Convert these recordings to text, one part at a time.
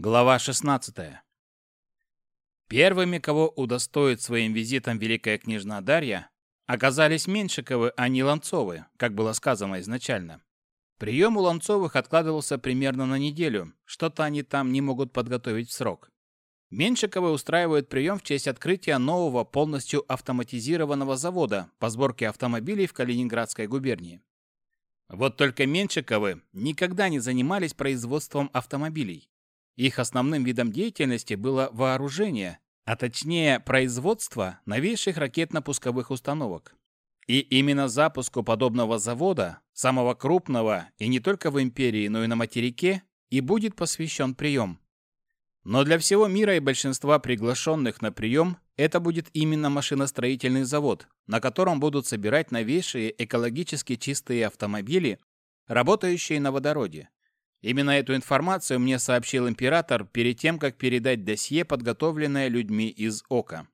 Глава 16. Первыми, кого удостоит своим визитом великая княжна Дарья, оказались Меньшиковы, а не Ланцовы, как было сказано изначально. Прием у Ланцовых откладывался примерно на неделю, что-то они там не могут подготовить в срок. Меньшиковы устраивают прием в честь открытия нового полностью автоматизированного завода по сборке автомобилей в Калининградской губернии. Вот только Меньшиковы никогда не занимались производством автомобилей. Их основным видом деятельности было вооружение, а точнее производство новейших ракетно-пусковых установок. И именно запуску подобного завода, самого крупного и не только в империи, но и на материке, и будет посвящен прием. Но для всего мира и большинства приглашенных на прием это будет именно машиностроительный завод, на котором будут собирать новейшие экологически чистые автомобили, работающие на водороде. Именно эту информацию мне сообщил император перед тем, как передать досье, подготовленное людьми из ОКа.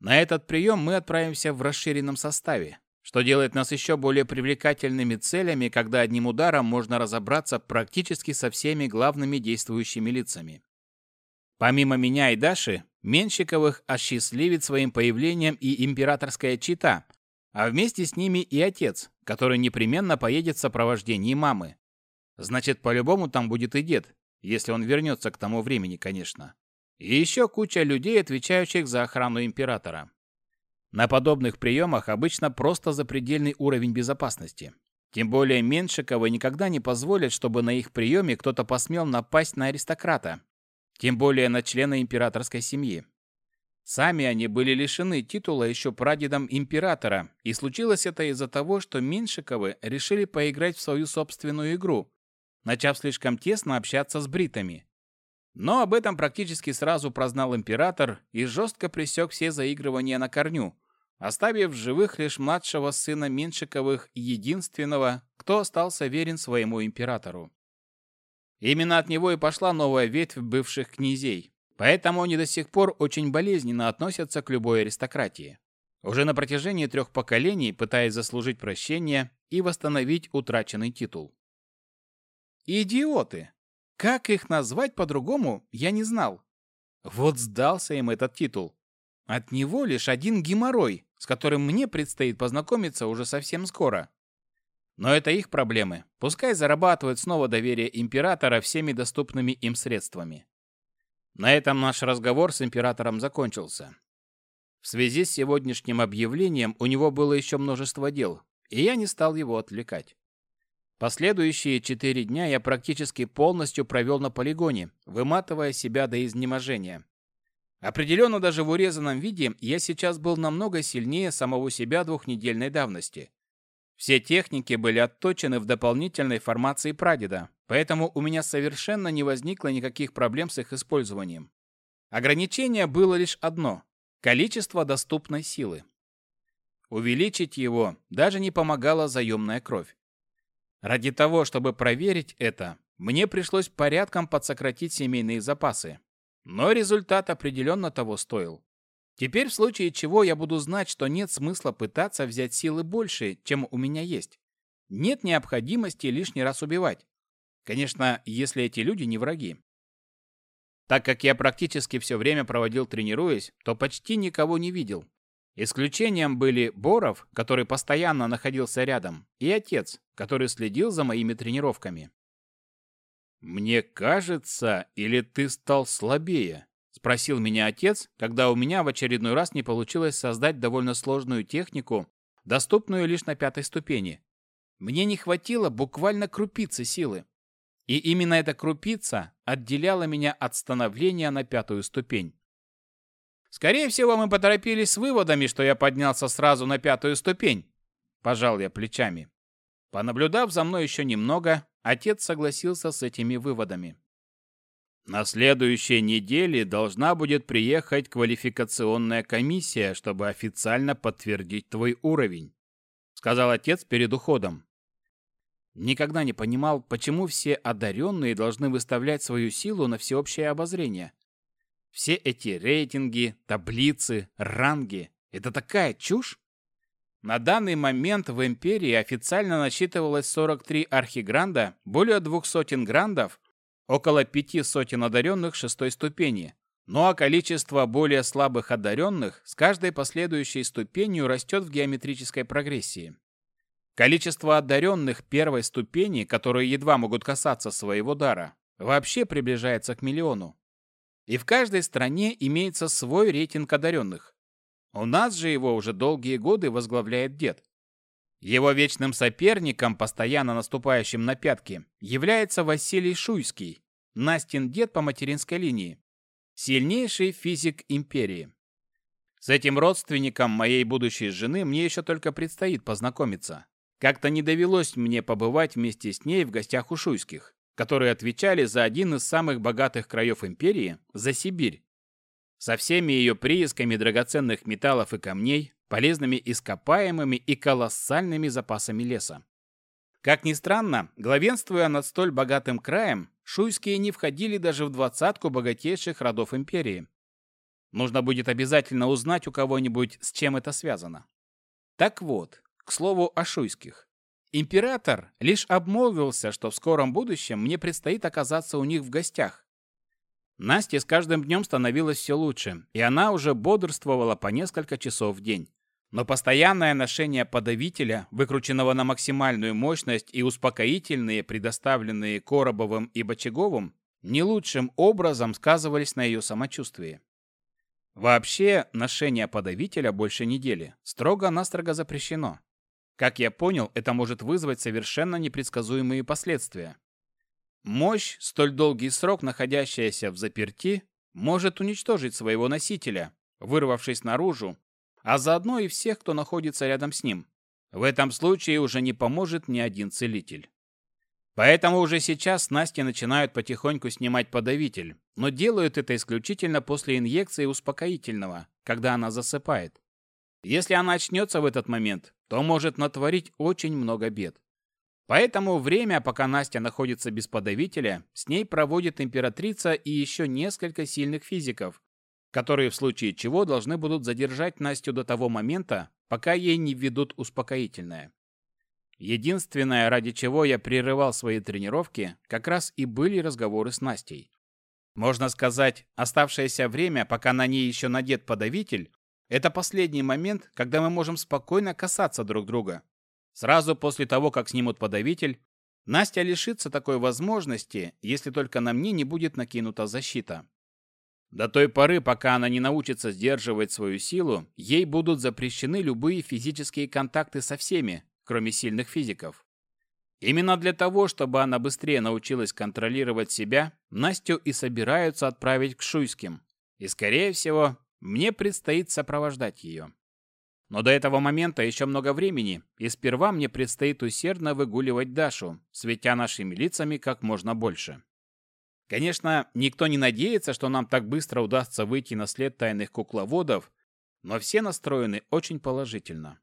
На этот прием мы отправимся в расширенном составе, что делает нас еще более привлекательными целями, когда одним ударом можно разобраться практически со всеми главными действующими лицами. Помимо меня и Даши, Менщиковых осчастливит своим появлением и императорская чита, а вместе с ними и отец, который непременно поедет в сопровождении мамы. Значит, по-любому там будет и дед, если он вернется к тому времени, конечно. И еще куча людей, отвечающих за охрану императора. На подобных приемах обычно просто запредельный уровень безопасности. Тем более Меншиковы никогда не позволят, чтобы на их приеме кто-то посмел напасть на аристократа. Тем более на члена императорской семьи. Сами они были лишены титула еще прадедом императора, и случилось это из-за того, что Меншиковы решили поиграть в свою собственную игру, начав слишком тесно общаться с бритами. Но об этом практически сразу прознал император и жестко пресек все заигрывания на корню, оставив в живых лишь младшего сына Меншиковых, единственного, кто остался верен своему императору. Именно от него и пошла новая ветвь бывших князей, поэтому они до сих пор очень болезненно относятся к любой аристократии. Уже на протяжении трех поколений пытаясь заслужить прощение и восстановить утраченный титул. Идиоты! Как их назвать по-другому, я не знал. Вот сдался им этот титул. От него лишь один геморрой, с которым мне предстоит познакомиться уже совсем скоро. Но это их проблемы. Пускай зарабатывают снова доверие императора всеми доступными им средствами. На этом наш разговор с императором закончился. В связи с сегодняшним объявлением у него было еще множество дел, и я не стал его отвлекать. Последующие четыре дня я практически полностью провел на полигоне, выматывая себя до изнеможения. Определенно даже в урезанном виде я сейчас был намного сильнее самого себя двухнедельной давности. Все техники были отточены в дополнительной формации прадеда, поэтому у меня совершенно не возникло никаких проблем с их использованием. Ограничение было лишь одно – количество доступной силы. Увеличить его даже не помогала заемная кровь. Ради того, чтобы проверить это, мне пришлось порядком подсократить семейные запасы. Но результат определенно того стоил. Теперь в случае чего я буду знать, что нет смысла пытаться взять силы больше, чем у меня есть. Нет необходимости лишний раз убивать. Конечно, если эти люди не враги. Так как я практически все время проводил тренируясь, то почти никого не видел. Исключением были Боров, который постоянно находился рядом, и отец, который следил за моими тренировками. «Мне кажется, или ты стал слабее?» – спросил меня отец, когда у меня в очередной раз не получилось создать довольно сложную технику, доступную лишь на пятой ступени. Мне не хватило буквально крупицы силы. И именно эта крупица отделяла меня от становления на пятую ступень. Скорее всего, мы поторопились с выводами, что я поднялся сразу на пятую ступень. Пожал я плечами. Понаблюдав за мной еще немного, отец согласился с этими выводами. На следующей неделе должна будет приехать квалификационная комиссия, чтобы официально подтвердить твой уровень, сказал отец перед уходом. Никогда не понимал, почему все одаренные должны выставлять свою силу на всеобщее обозрение. Все эти рейтинги, таблицы, ранги – это такая чушь. На данный момент в Империи официально насчитывалось 43 архигранда, более двух сотен грандов, около пяти сотен одаренных шестой ступени, ну а количество более слабых одаренных с каждой последующей ступенью растет в геометрической прогрессии. Количество одаренных первой ступени, которые едва могут касаться своего дара, вообще приближается к миллиону. И в каждой стране имеется свой рейтинг одаренных. У нас же его уже долгие годы возглавляет дед. Его вечным соперником, постоянно наступающим на пятки, является Василий Шуйский, Настин дед по материнской линии, сильнейший физик империи. С этим родственником моей будущей жены мне еще только предстоит познакомиться. Как-то не довелось мне побывать вместе с ней в гостях у Шуйских, которые отвечали за один из самых богатых краев империи, за Сибирь. Со всеми ее приисками драгоценных металлов и камней, полезными ископаемыми и колоссальными запасами леса. Как ни странно, главенствуя над столь богатым краем, шуйские не входили даже в двадцатку богатейших родов империи. Нужно будет обязательно узнать у кого-нибудь, с чем это связано. Так вот, к слову о шуйских. Император лишь обмолвился, что в скором будущем мне предстоит оказаться у них в гостях. Насте с каждым днем становилось все лучше, и она уже бодрствовала по несколько часов в день. Но постоянное ношение подавителя, выкрученного на максимальную мощность и успокоительные, предоставленные Коробовым и Бочаговым, не лучшим образом сказывались на ее самочувствии. Вообще, ношение подавителя больше недели строго-настрого запрещено. Как я понял, это может вызвать совершенно непредсказуемые последствия. Мощь, столь долгий срок находящаяся в заперти, может уничтожить своего носителя, вырвавшись наружу, а заодно и всех, кто находится рядом с ним. В этом случае уже не поможет ни один целитель. Поэтому уже сейчас Насти начинают потихоньку снимать подавитель, но делают это исключительно после инъекции успокоительного, когда она засыпает. Если она очнется в этот момент, то может натворить очень много бед. Поэтому время, пока Настя находится без подавителя, с ней проводит императрица и еще несколько сильных физиков, которые в случае чего должны будут задержать Настю до того момента, пока ей не введут успокоительное. Единственное, ради чего я прерывал свои тренировки, как раз и были разговоры с Настей. Можно сказать, оставшееся время, пока на ней еще надет подавитель, это последний момент, когда мы можем спокойно касаться друг друга. Сразу после того, как снимут подавитель, Настя лишится такой возможности, если только на мне не будет накинута защита. До той поры, пока она не научится сдерживать свою силу, ей будут запрещены любые физические контакты со всеми, кроме сильных физиков. Именно для того, чтобы она быстрее научилась контролировать себя, Настю и собираются отправить к Шуйским. И, скорее всего, мне предстоит сопровождать ее. Но до этого момента еще много времени, и сперва мне предстоит усердно выгуливать Дашу, светя нашими лицами как можно больше. Конечно, никто не надеется, что нам так быстро удастся выйти на след тайных кукловодов, но все настроены очень положительно.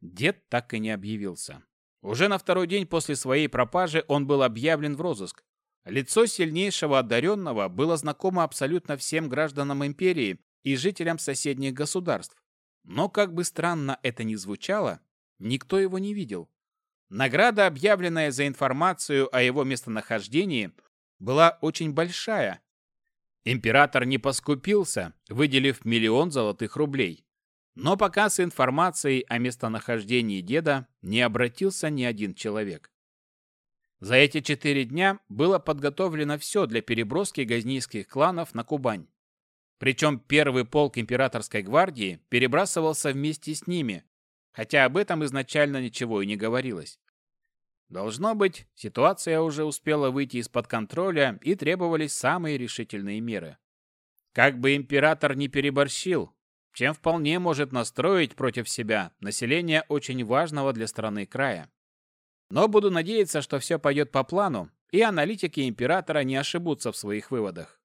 Дед так и не объявился. Уже на второй день после своей пропажи он был объявлен в розыск. Лицо сильнейшего одаренного было знакомо абсолютно всем гражданам империи, и жителям соседних государств. Но, как бы странно это ни звучало, никто его не видел. Награда, объявленная за информацию о его местонахождении, была очень большая. Император не поскупился, выделив миллион золотых рублей. Но пока с информацией о местонахождении деда не обратился ни один человек. За эти четыре дня было подготовлено все для переброски газнийских кланов на Кубань. Причем первый полк императорской гвардии перебрасывался вместе с ними, хотя об этом изначально ничего и не говорилось. Должно быть, ситуация уже успела выйти из-под контроля и требовались самые решительные меры. Как бы император не переборщил, чем вполне может настроить против себя население очень важного для страны края. Но буду надеяться, что все пойдет по плану, и аналитики императора не ошибутся в своих выводах.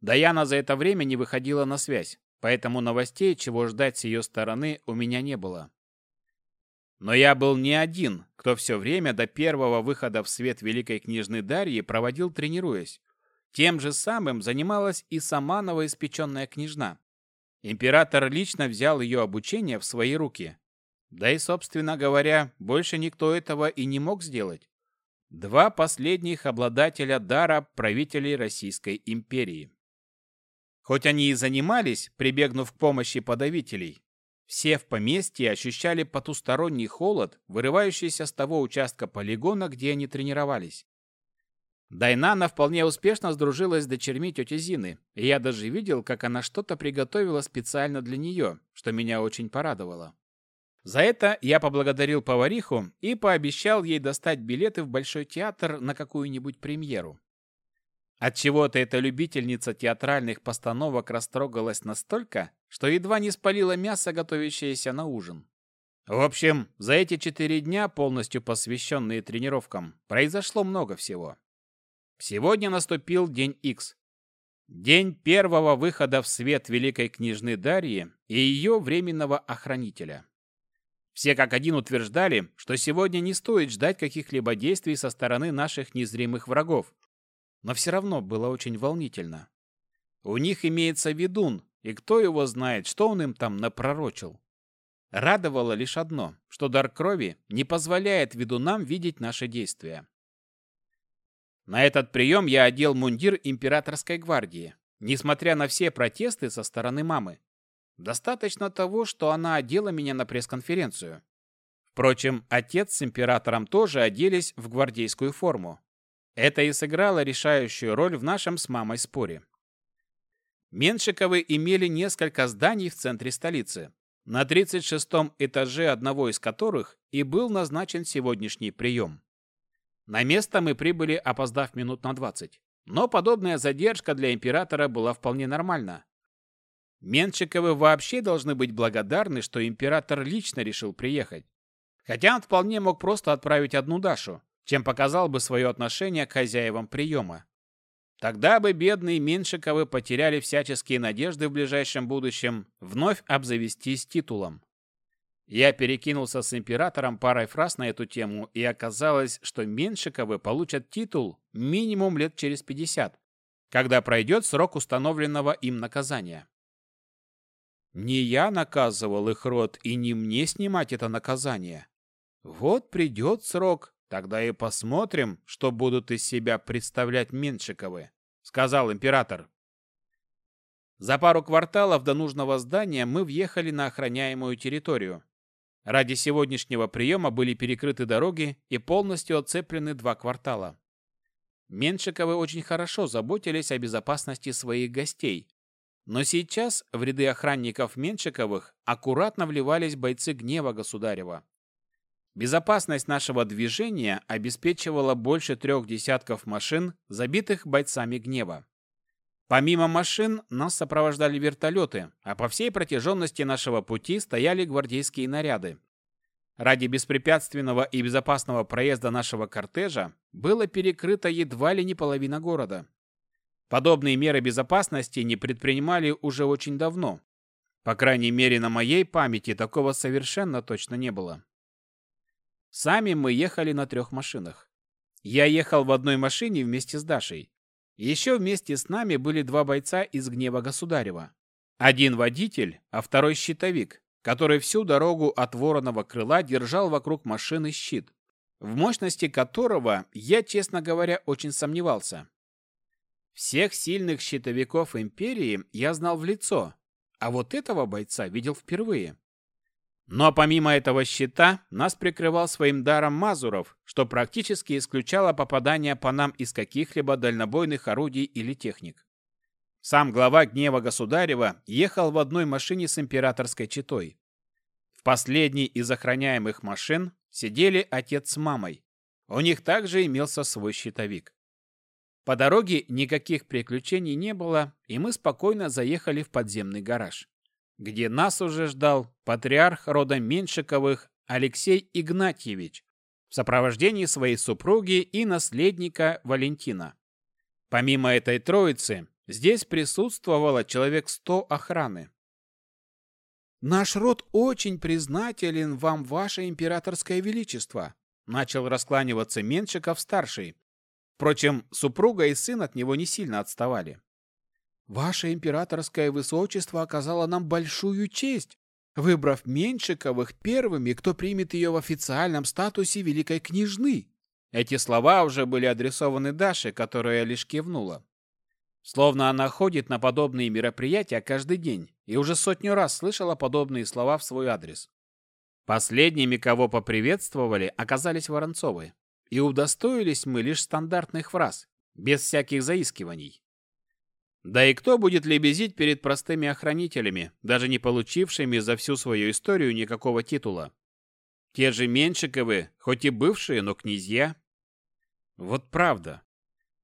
Даяна за это время не выходила на связь, поэтому новостей, чего ждать с ее стороны, у меня не было. Но я был не один, кто все время до первого выхода в свет Великой Княжны Дарьи проводил тренируясь. Тем же самым занималась и сама новоиспеченная княжна. Император лично взял ее обучение в свои руки. Да и, собственно говоря, больше никто этого и не мог сделать. Два последних обладателя дара правителей Российской империи. Хоть они и занимались, прибегнув к помощи подавителей, все в поместье ощущали потусторонний холод, вырывающийся с того участка полигона, где они тренировались. Дайнана вполне успешно сдружилась с дочерьми тети Зины, и я даже видел, как она что-то приготовила специально для нее, что меня очень порадовало. За это я поблагодарил повариху и пообещал ей достать билеты в Большой театр на какую-нибудь премьеру. Отчего-то эта любительница театральных постановок растрогалась настолько, что едва не спалила мясо, готовящееся на ужин. В общем, за эти четыре дня, полностью посвященные тренировкам, произошло много всего. Сегодня наступил день X. День первого выхода в свет великой княжны Дарьи и ее временного охранителя. Все как один утверждали, что сегодня не стоит ждать каких-либо действий со стороны наших незримых врагов, но все равно было очень волнительно. У них имеется ведун, и кто его знает, что он им там напророчил. Радовало лишь одно, что дар крови не позволяет ведунам видеть наши действия. На этот прием я одел мундир императорской гвардии, несмотря на все протесты со стороны мамы. Достаточно того, что она одела меня на пресс-конференцию. Впрочем, отец с императором тоже оделись в гвардейскую форму. Это и сыграло решающую роль в нашем с мамой споре. Меншиковы имели несколько зданий в центре столицы, на 36-м этаже одного из которых и был назначен сегодняшний прием. На место мы прибыли, опоздав минут на 20. Но подобная задержка для императора была вполне нормальна. Меншиковы вообще должны быть благодарны, что император лично решил приехать. Хотя он вполне мог просто отправить одну Дашу, чем показал бы свое отношение к хозяевам приема. Тогда бы бедные Меншиковы потеряли всяческие надежды в ближайшем будущем вновь обзавестись титулом. Я перекинулся с императором парой фраз на эту тему, и оказалось, что Меншиковы получат титул минимум лет через 50, когда пройдет срок установленного им наказания. Не я наказывал их род, и не мне снимать это наказание. Вот придет срок, Тогда и посмотрим, что будут из себя представлять Меншиковы, сказал император. За пару кварталов до нужного здания мы въехали на охраняемую территорию. Ради сегодняшнего приема были перекрыты дороги и полностью оцеплены два квартала. Меншиковы очень хорошо заботились о безопасности своих гостей. Но сейчас в ряды охранников Меншиковых аккуратно вливались бойцы гнева государева. Безопасность нашего движения обеспечивала больше трех десятков машин, забитых бойцами гнева. Помимо машин, нас сопровождали вертолеты, а по всей протяженности нашего пути стояли гвардейские наряды. Ради беспрепятственного и безопасного проезда нашего кортежа было перекрыто едва ли не половина города. Подобные меры безопасности не предпринимали уже очень давно. По крайней мере, на моей памяти такого совершенно точно не было. Сами мы ехали на трех машинах. Я ехал в одной машине вместе с Дашей. Еще вместе с нами были два бойца из гнева государева. Один водитель, а второй щитовик, который всю дорогу от вороного крыла держал вокруг машины щит, в мощности которого я, честно говоря, очень сомневался. Всех сильных щитовиков империи я знал в лицо, а вот этого бойца видел впервые. Но помимо этого щита, нас прикрывал своим даром Мазуров, что практически исключало попадание по нам из каких-либо дальнобойных орудий или техник. Сам глава гнева государева ехал в одной машине с императорской четой. В последней из охраняемых машин сидели отец с мамой. У них также имелся свой щитовик. По дороге никаких приключений не было, и мы спокойно заехали в подземный гараж где нас уже ждал патриарх рода Меншиковых Алексей Игнатьевич в сопровождении своей супруги и наследника Валентина. Помимо этой троицы, здесь присутствовало человек сто охраны. «Наш род очень признателен вам, ваше императорское величество», начал раскланиваться Меншиков-старший. Впрочем, супруга и сын от него не сильно отставали. Ваше императорское высочество оказало нам большую честь, выбрав Меньшиковых первыми, кто примет ее в официальном статусе великой княжны. Эти слова уже были адресованы Даше, которая лишь кивнула. Словно она ходит на подобные мероприятия каждый день и уже сотню раз слышала подобные слова в свой адрес. Последними, кого поприветствовали, оказались Воронцовы. И удостоились мы лишь стандартных фраз, без всяких заискиваний. Да и кто будет лебезить перед простыми охранителями, даже не получившими за всю свою историю никакого титула? Те же Меншиковы, хоть и бывшие, но князья. Вот правда.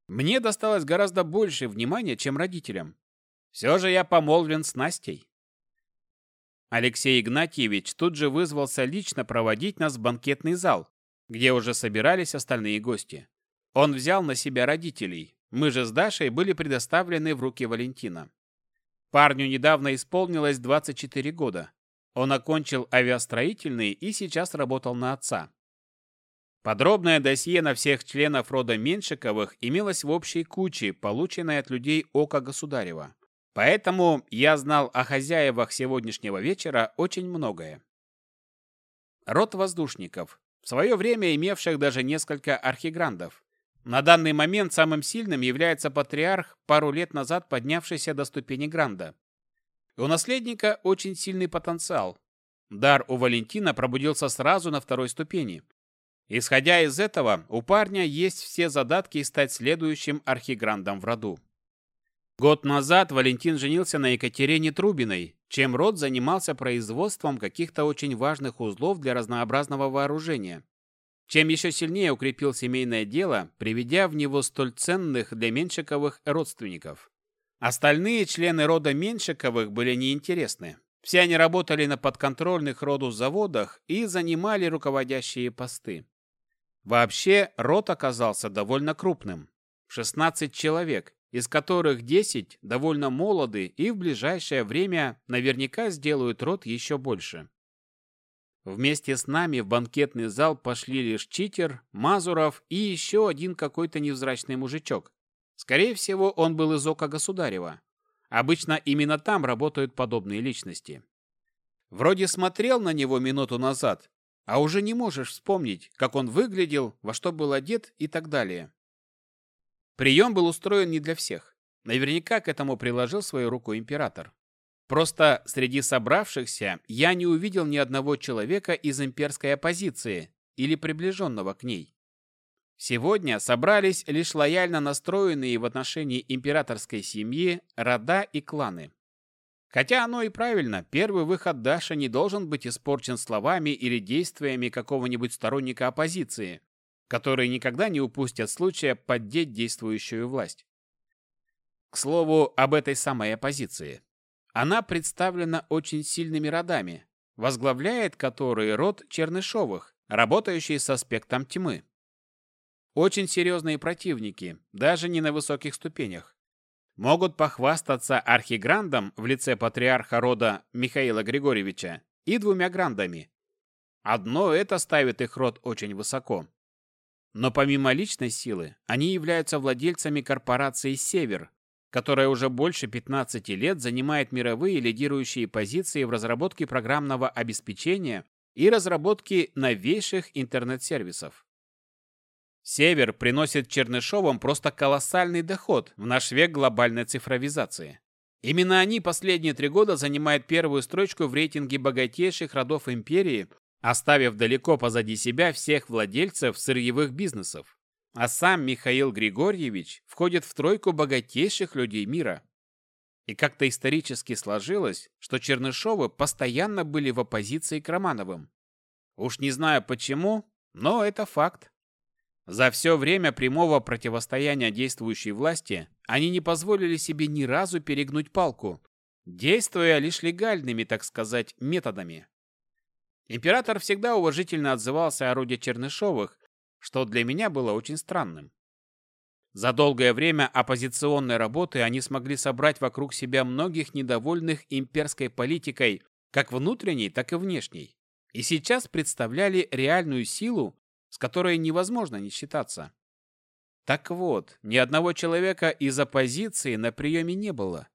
Мне досталось гораздо больше внимания, чем родителям. Все же я помолвлен с Настей. Алексей Игнатьевич тут же вызвался лично проводить нас в банкетный зал, где уже собирались остальные гости. Он взял на себя родителей. Мы же с Дашей были предоставлены в руки Валентина. Парню недавно исполнилось 24 года. Он окончил авиастроительный и сейчас работал на отца. Подробное досье на всех членов рода Меншиковых имелось в общей куче, полученной от людей Ока Государева. Поэтому я знал о хозяевах сегодняшнего вечера очень многое. Род воздушников, в свое время имевших даже несколько архиграндов. На данный момент самым сильным является патриарх, пару лет назад поднявшийся до ступени гранда. У наследника очень сильный потенциал. Дар у Валентина пробудился сразу на второй ступени. Исходя из этого, у парня есть все задатки стать следующим архиграндом в роду. Год назад Валентин женился на Екатерине Трубиной, чем род занимался производством каких-то очень важных узлов для разнообразного вооружения. Чем еще сильнее укрепил семейное дело, приведя в него столь ценных для Меншиковых родственников. Остальные члены рода Меншиковых были неинтересны. Все они работали на подконтрольных роду заводах и занимали руководящие посты. Вообще, род оказался довольно крупным. 16 человек, из которых 10 довольно молоды и в ближайшее время наверняка сделают род еще больше. Вместе с нами в банкетный зал пошли лишь Читер, Мазуров и еще один какой-то невзрачный мужичок. Скорее всего, он был из Ока Государева. Обычно именно там работают подобные личности. Вроде смотрел на него минуту назад, а уже не можешь вспомнить, как он выглядел, во что был одет и так далее. Прием был устроен не для всех. Наверняка к этому приложил свою руку император. Просто среди собравшихся я не увидел ни одного человека из имперской оппозиции или приближенного к ней. Сегодня собрались лишь лояльно настроенные в отношении императорской семьи рода и кланы. Хотя оно и правильно, первый выход Даши не должен быть испорчен словами или действиями какого-нибудь сторонника оппозиции, которые никогда не упустят случая поддеть действующую власть. К слову, об этой самой оппозиции. Она представлена очень сильными родами, возглавляет которые род Чернышовых, работающий с аспектом тьмы. Очень серьезные противники, даже не на высоких ступенях. Могут похвастаться архиграндом в лице патриарха рода Михаила Григорьевича и двумя грандами. Одно это ставит их род очень высоко. Но помимо личной силы, они являются владельцами корпорации «Север», которая уже больше 15 лет занимает мировые лидирующие позиции в разработке программного обеспечения и разработке новейших интернет-сервисов. Север приносит Чернышовым просто колоссальный доход в наш век глобальной цифровизации. Именно они последние три года занимают первую строчку в рейтинге богатейших родов империи оставив далеко позади себя всех владельцев сырьевых бизнесов. А сам Михаил Григорьевич входит в тройку богатейших людей мира. И как-то исторически сложилось, что Чернышовы постоянно были в оппозиции к Романовым. Уж не знаю почему, но это факт. За все время прямого противостояния действующей власти они не позволили себе ни разу перегнуть палку, действуя лишь легальными, так сказать, методами. Император всегда уважительно отзывался о роде Чернышовых, что для меня было очень странным. За долгое время оппозиционной работы они смогли собрать вокруг себя многих недовольных имперской политикой, как внутренней, так и внешней. И сейчас представляли реальную силу, с которой невозможно не считаться. Так вот, ни одного человека из оппозиции на приеме не было.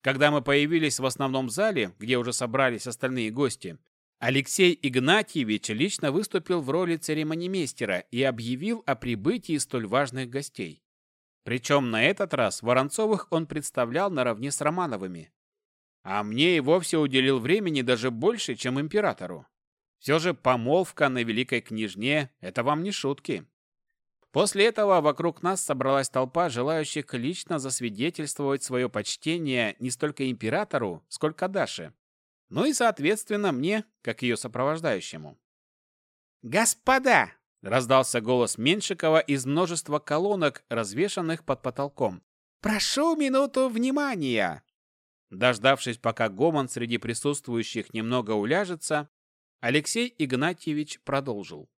Когда мы появились в основном зале, где уже собрались остальные гости, Алексей Игнатьевич лично выступил в роли церемонимейстера и объявил о прибытии столь важных гостей. Причем на этот раз Воронцовых он представлял наравне с Романовыми. А мне и вовсе уделил времени даже больше, чем императору. Все же помолвка на великой княжне – это вам не шутки. После этого вокруг нас собралась толпа желающих лично засвидетельствовать свое почтение не столько императору, сколько Даше ну и, соответственно, мне, как ее сопровождающему. «Господа!» — раздался голос Меншикова из множества колонок, развешанных под потолком. «Прошу минуту внимания!» Дождавшись, пока гомон среди присутствующих немного уляжется, Алексей Игнатьевич продолжил.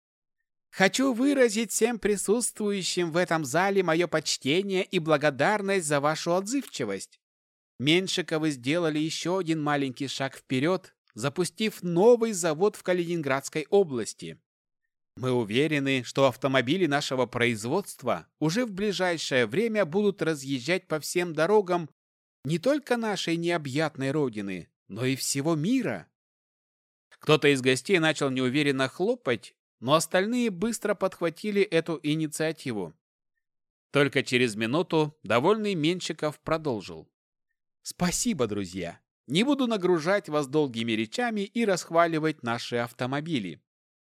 «Хочу выразить всем присутствующим в этом зале мое почтение и благодарность за вашу отзывчивость. Меньшиковы сделали еще один маленький шаг вперед, запустив новый завод в Калининградской области. Мы уверены, что автомобили нашего производства уже в ближайшее время будут разъезжать по всем дорогам не только нашей необъятной родины, но и всего мира. Кто-то из гостей начал неуверенно хлопать, но остальные быстро подхватили эту инициативу. Только через минуту довольный Менщиков продолжил. Спасибо, друзья. Не буду нагружать вас долгими речами и расхваливать наши автомобили.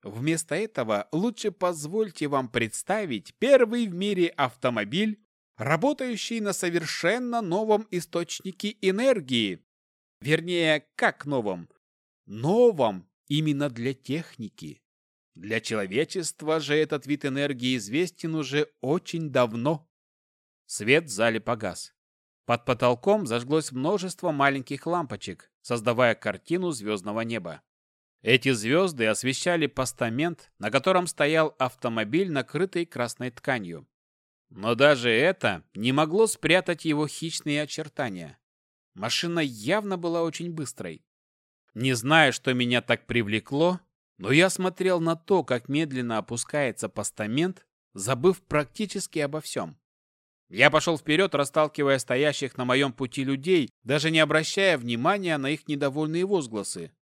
Вместо этого лучше позвольте вам представить первый в мире автомобиль, работающий на совершенно новом источнике энергии. Вернее, как новом? Новом именно для техники. Для человечества же этот вид энергии известен уже очень давно. Свет в зале погас. Под потолком зажглось множество маленьких лампочек, создавая картину звездного неба. Эти звезды освещали постамент, на котором стоял автомобиль, накрытый красной тканью. Но даже это не могло спрятать его хищные очертания. Машина явно была очень быстрой. Не знаю, что меня так привлекло, но я смотрел на то, как медленно опускается постамент, забыв практически обо всем. Я пошел вперед, расталкивая стоящих на моем пути людей, даже не обращая внимания на их недовольные возгласы.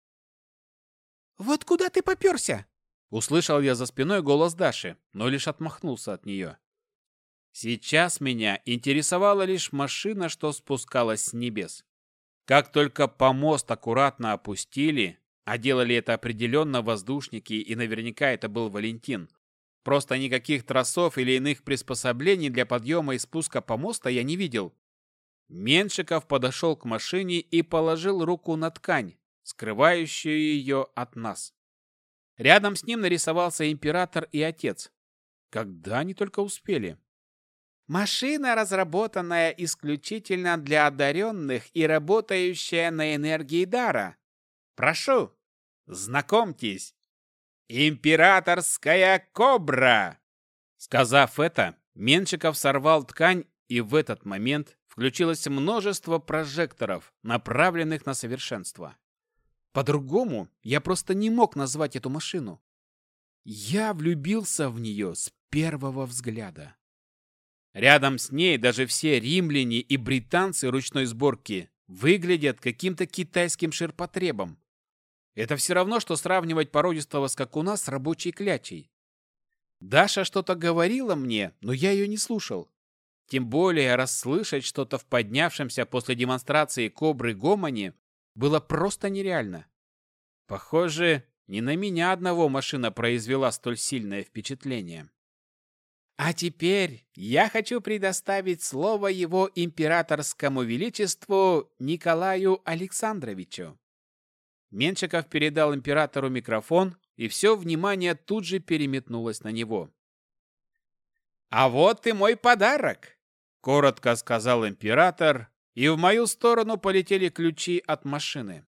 «Вот куда ты поперся?» Услышал я за спиной голос Даши, но лишь отмахнулся от нее. Сейчас меня интересовала лишь машина, что спускалась с небес. Как только помост аккуратно опустили, а делали это определенно воздушники, и наверняка это был Валентин, Просто никаких тросов или иных приспособлений для подъема и спуска помоста я не видел. Меншиков подошел к машине и положил руку на ткань, скрывающую ее от нас. Рядом с ним нарисовался император и отец. Когда они только успели? Машина, разработанная исключительно для одаренных и работающая на энергии дара. Прошу, знакомьтесь, «Императорская кобра!» Сказав это, Меншиков сорвал ткань, и в этот момент включилось множество прожекторов, направленных на совершенство. По-другому я просто не мог назвать эту машину. Я влюбился в нее с первого взгляда. Рядом с ней даже все римляне и британцы ручной сборки выглядят каким-то китайским ширпотребом. Это все равно, что сравнивать породистого скакуна с рабочей клячей. Даша что-то говорила мне, но я ее не слушал. Тем более расслышать что-то в поднявшемся после демонстрации кобры гомоне было просто нереально. Похоже, не на меня одного машина произвела столь сильное впечатление. А теперь я хочу предоставить слово его императорскому величеству Николаю Александровичу. Менчиков передал императору микрофон, и все внимание тут же переметнулось на него. «А вот и мой подарок!» — коротко сказал император, и в мою сторону полетели ключи от машины.